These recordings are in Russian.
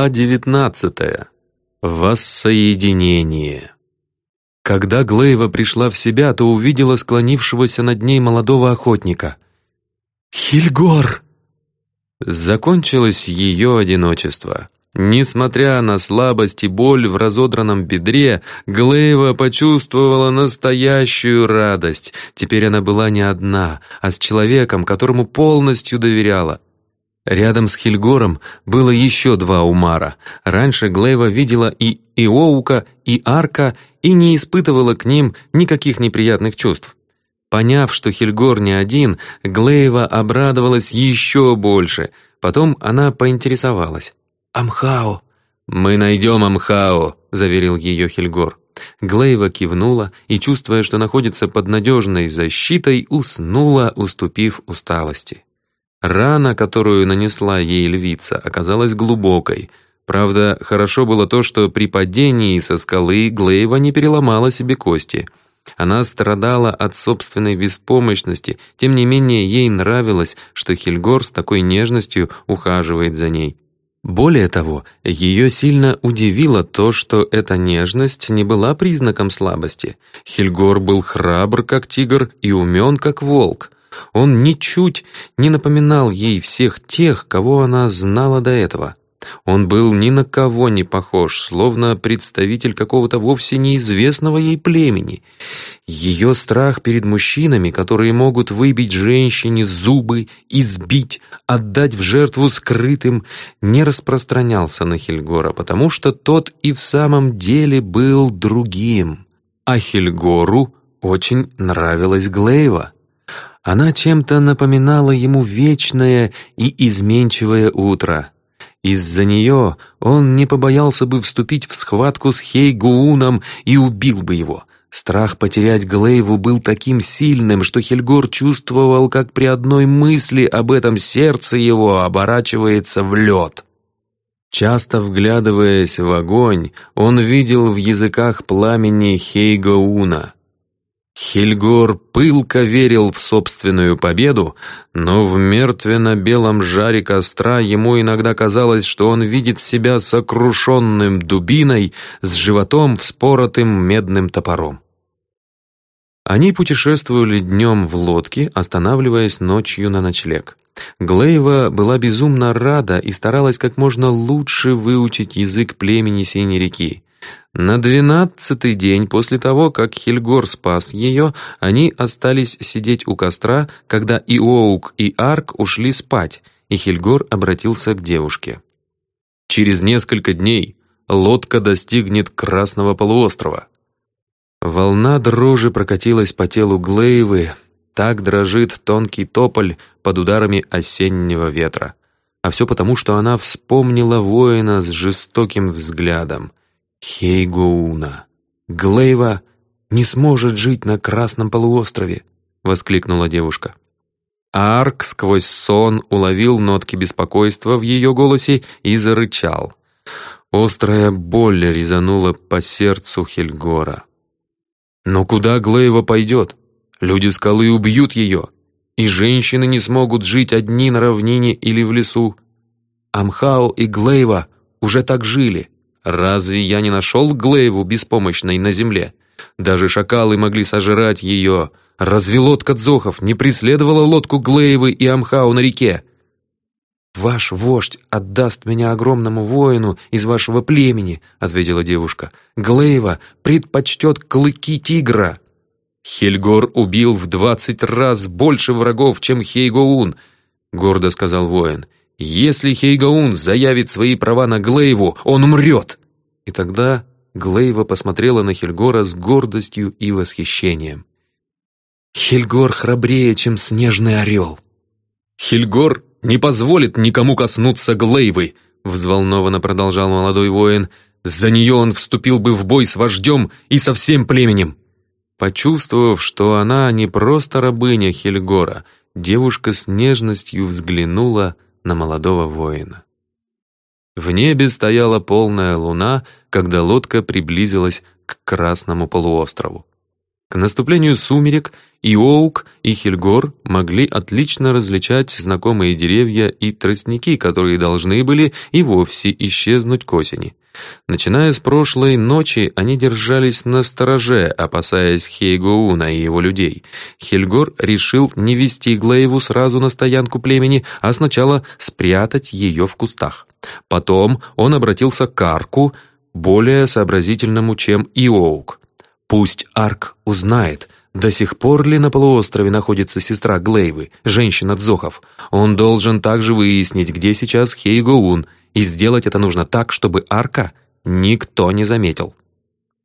Глава девятнадцатая. Воссоединение. Когда Глейва пришла в себя, то увидела склонившегося над ней молодого охотника. «Хильгор!» Закончилось ее одиночество. Несмотря на слабость и боль в разодранном бедре, Глейва почувствовала настоящую радость. Теперь она была не одна, а с человеком, которому полностью доверяла. Рядом с Хильгором было еще два Умара. Раньше Глейва видела и Иоука, и Арка, и не испытывала к ним никаких неприятных чувств. Поняв, что Хильгор не один, Глейва обрадовалась еще больше. Потом она поинтересовалась. «Амхао!» «Мы найдем Амхао», — заверил ее Хильгор. Глейва кивнула и, чувствуя, что находится под надежной защитой, уснула, уступив усталости. Рана, которую нанесла ей львица, оказалась глубокой. Правда, хорошо было то, что при падении со скалы Глейва не переломала себе кости. Она страдала от собственной беспомощности, тем не менее ей нравилось, что Хельгор с такой нежностью ухаживает за ней. Более того, ее сильно удивило то, что эта нежность не была признаком слабости. Хельгор был храбр, как тигр, и умен, как волк. Он ничуть не напоминал ей всех тех, кого она знала до этого. Он был ни на кого не похож, словно представитель какого-то вовсе неизвестного ей племени. Ее страх перед мужчинами, которые могут выбить женщине зубы, избить, отдать в жертву скрытым, не распространялся на Хельгора, потому что тот и в самом деле был другим. А Хельгору очень нравилась Глейва. Она чем-то напоминала ему вечное и изменчивое утро. Из-за нее он не побоялся бы вступить в схватку с Хейгууном и убил бы его. Страх потерять Глейву был таким сильным, что Хельгор чувствовал, как при одной мысли об этом сердце его оборачивается в лед. Часто вглядываясь в огонь, он видел в языках пламени Хейгауна — Хильгор пылко верил в собственную победу, но в мертвенно-белом жаре костра ему иногда казалось, что он видит себя сокрушенным дубиной с животом вспоротым медным топором. Они путешествовали днем в лодке, останавливаясь ночью на ночлег. Глейва была безумно рада и старалась как можно лучше выучить язык племени Синей реки. На двенадцатый день после того, как Хельгор спас ее, они остались сидеть у костра, когда и Оук, и Арк ушли спать, и Хельгор обратился к девушке. «Через несколько дней лодка достигнет Красного полуострова». Волна дрожи прокатилась по телу Глейвы, так дрожит тонкий тополь под ударами осеннего ветра. А все потому, что она вспомнила воина с жестоким взглядом. Хейгоуна. Глейва не сможет жить на Красном полуострове, воскликнула девушка. Арк сквозь сон уловил нотки беспокойства в ее голосе и зарычал. Острая боль резанула по сердцу Хельгора. «Но куда Глейва пойдет? Люди скалы убьют ее, и женщины не смогут жить одни на равнине или в лесу. Амхао и Глейва уже так жили. Разве я не нашел Глейву беспомощной на земле? Даже шакалы могли сожрать ее. Разве лодка Дзохов не преследовала лодку Глейвы и Амхау на реке? «Ваш вождь отдаст меня огромному воину из вашего племени», — ответила девушка. «Глейва предпочтет клыки тигра». «Хельгор убил в двадцать раз больше врагов, чем Хейгоун», — гордо сказал воин. Если Хейгаун заявит свои права на Глейву, он умрет!» И тогда Глейва посмотрела на Хельгора с гордостью и восхищением. «Хельгор храбрее, чем снежный орел!» «Хельгор не позволит никому коснуться Глейвы!» взволнованно продолжал молодой воин. «За нее он вступил бы в бой с вождем и со всем племенем!» Почувствовав, что она не просто рабыня Хельгора, девушка с нежностью взглянула на молодого воина. В небе стояла полная луна, когда лодка приблизилась к Красному полуострову. К наступлению сумерек и Оук, и Хельгор могли отлично различать знакомые деревья и тростники, которые должны были и вовсе исчезнуть к осени. Начиная с прошлой ночи, они держались на стороже, опасаясь Хейгоуна и его людей. Хельгор решил не вести Глейву сразу на стоянку племени, а сначала спрятать ее в кустах. Потом он обратился к Арку, более сообразительному, чем Иоук. Пусть Арк узнает, до сих пор ли на полуострове находится сестра Глейвы, женщина Дзохов. Он должен также выяснить, где сейчас Хейгоун, и сделать это нужно так, чтобы Арка никто не заметил.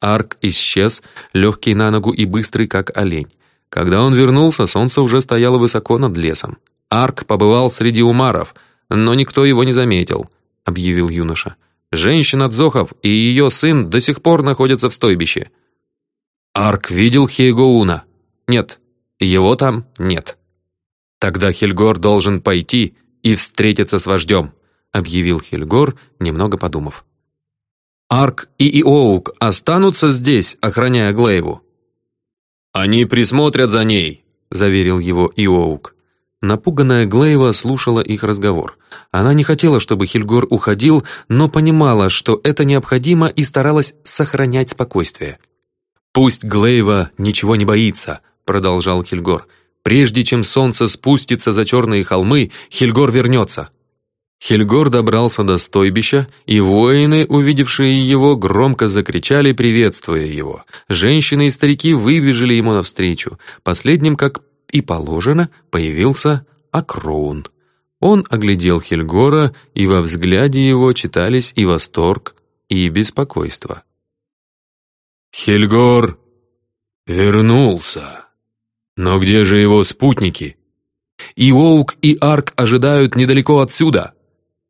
Арк исчез, легкий на ногу и быстрый, как олень. Когда он вернулся, солнце уже стояло высоко над лесом. Арк побывал среди умаров, но никто его не заметил, объявил юноша. Женщина Дзохов и ее сын до сих пор находятся в стойбище. Арк видел Хейгоуна? Нет. Его там нет. Тогда Хельгор должен пойти и встретиться с вождем, объявил Хельгор, немного подумав. Арк и Иоук останутся здесь, охраняя Глейву. Они присмотрят за ней, заверил его Иоук. Напуганная Глейва слушала их разговор. Она не хотела, чтобы Хельгор уходил, но понимала, что это необходимо и старалась сохранять спокойствие. «Пусть Глейва ничего не боится», — продолжал Хельгор. «Прежде чем солнце спустится за черные холмы, Хельгор вернется». Хельгор добрался до стойбища, и воины, увидевшие его, громко закричали, приветствуя его. Женщины и старики выбежали ему навстречу. Последним, как и положено, появился Акроун. Он оглядел Хельгора, и во взгляде его читались и восторг, и беспокойство. Хельгор вернулся. Но где же его спутники? И Оук, и Арк ожидают недалеко отсюда.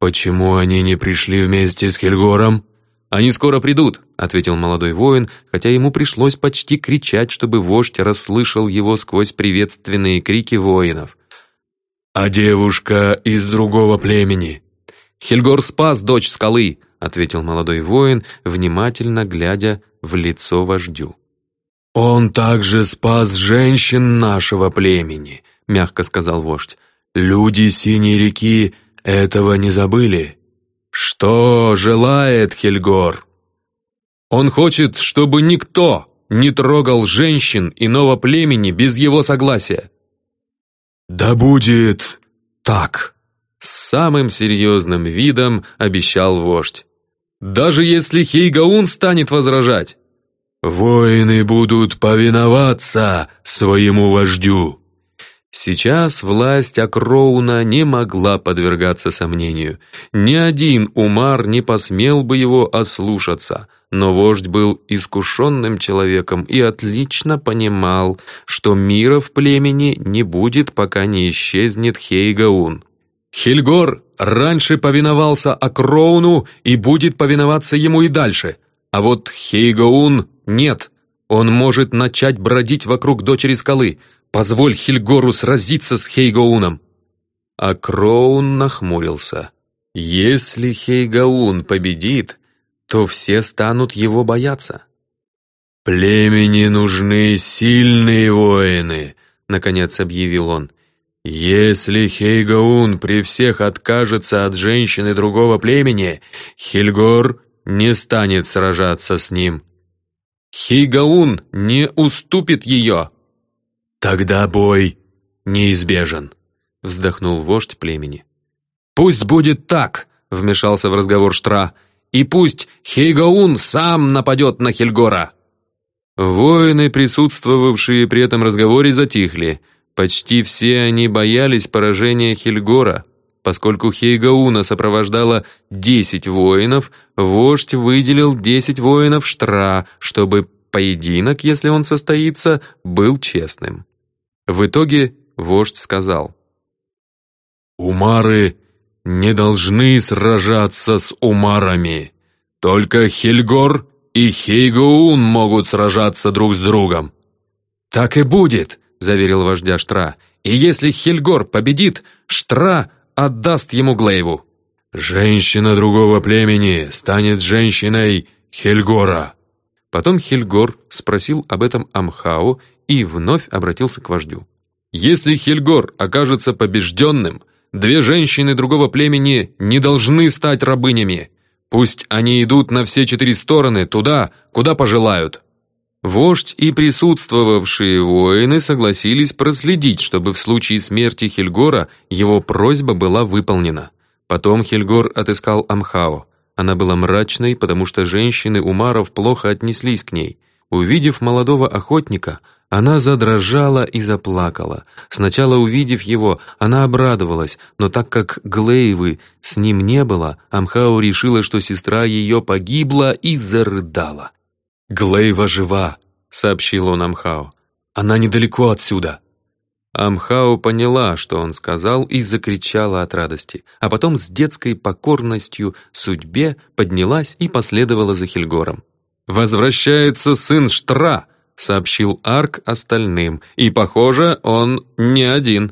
Почему они не пришли вместе с Хельгором? Они скоро придут, ответил молодой воин, хотя ему пришлось почти кричать, чтобы вождь расслышал его сквозь приветственные крики воинов. А девушка из другого племени? Хельгор спас дочь скалы, ответил молодой воин, внимательно глядя в лицо вождю. «Он также спас женщин нашего племени», — мягко сказал вождь. «Люди Синей реки этого не забыли. Что желает Хельгор?» «Он хочет, чтобы никто не трогал женщин иного племени без его согласия». «Да будет так», — с самым серьезным видом обещал вождь. Даже если Хейгаун станет возражать. «Воины будут повиноваться своему вождю». Сейчас власть Акроуна не могла подвергаться сомнению. Ни один Умар не посмел бы его ослушаться, но вождь был искушенным человеком и отлично понимал, что мира в племени не будет, пока не исчезнет Хейгаун. Хельгор раньше повиновался Акроуну и будет повиноваться ему и дальше. А вот Хейгаун нет. Он может начать бродить вокруг дочери скалы. Позволь Хельгору сразиться с Хейгауном. Акроун нахмурился. Если Хейгаун победит, то все станут его бояться. «Племени нужны сильные воины», — наконец объявил он. Если Хейгаун при всех откажется от женщины другого племени, Хильгор не станет сражаться с ним. Хейгаун не уступит ее. Тогда бой неизбежен, вздохнул вождь племени. Пусть будет так, вмешался в разговор Штра, и пусть Хейгаун сам нападет на Хельгора. Воины, присутствовавшие при этом разговоре, затихли. Почти все они боялись поражения Хельгора. Поскольку Хейгауна сопровождало 10 воинов, вождь выделил 10 воинов Штра, чтобы поединок, если он состоится, был честным. В итоге вождь сказал. «Умары не должны сражаться с умарами. Только Хельгор и Хейгаун могут сражаться друг с другом». «Так и будет», заверил вождя Штра. «И если Хельгор победит, Штра отдаст ему Глейву». «Женщина другого племени станет женщиной Хельгора», Потом Хельгор спросил об этом Амхау и вновь обратился к вождю. «Если Хельгор окажется побежденным, две женщины другого племени не должны стать рабынями. Пусть они идут на все четыре стороны, туда, куда пожелают». Вождь и присутствовавшие воины согласились проследить, чтобы в случае смерти Хельгора его просьба была выполнена. Потом Хельгор отыскал Амхао. Она была мрачной, потому что женщины Умаров плохо отнеслись к ней. Увидев молодого охотника, она задрожала и заплакала. Сначала увидев его, она обрадовалась, но так как Глейвы с ним не было, Амхао решила, что сестра ее погибла и зарыдала. «Глейва жива», — сообщил он Амхао. «Она недалеко отсюда». Амхао поняла, что он сказал, и закричала от радости, а потом с детской покорностью судьбе поднялась и последовала за Хельгором. «Возвращается сын Штра», — сообщил Арк остальным, и, похоже, он не один.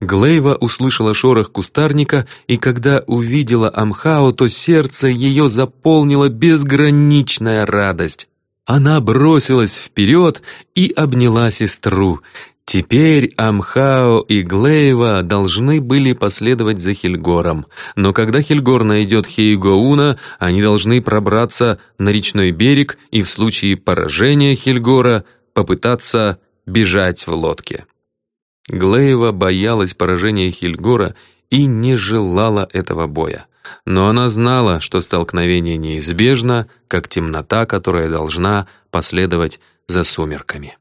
Глейва услышала шорох кустарника, и когда увидела Амхао, то сердце ее заполнила безграничная радость. Она бросилась вперед и обняла сестру. Теперь Амхао и Глейва должны были последовать за Хельгором, но когда Хельгор найдет Хейгоуна, они должны пробраться на речной берег и в случае поражения Хельгора попытаться бежать в лодке. Глеева боялась поражения Хильгора и не желала этого боя. Но она знала, что столкновение неизбежно, как темнота, которая должна последовать за сумерками.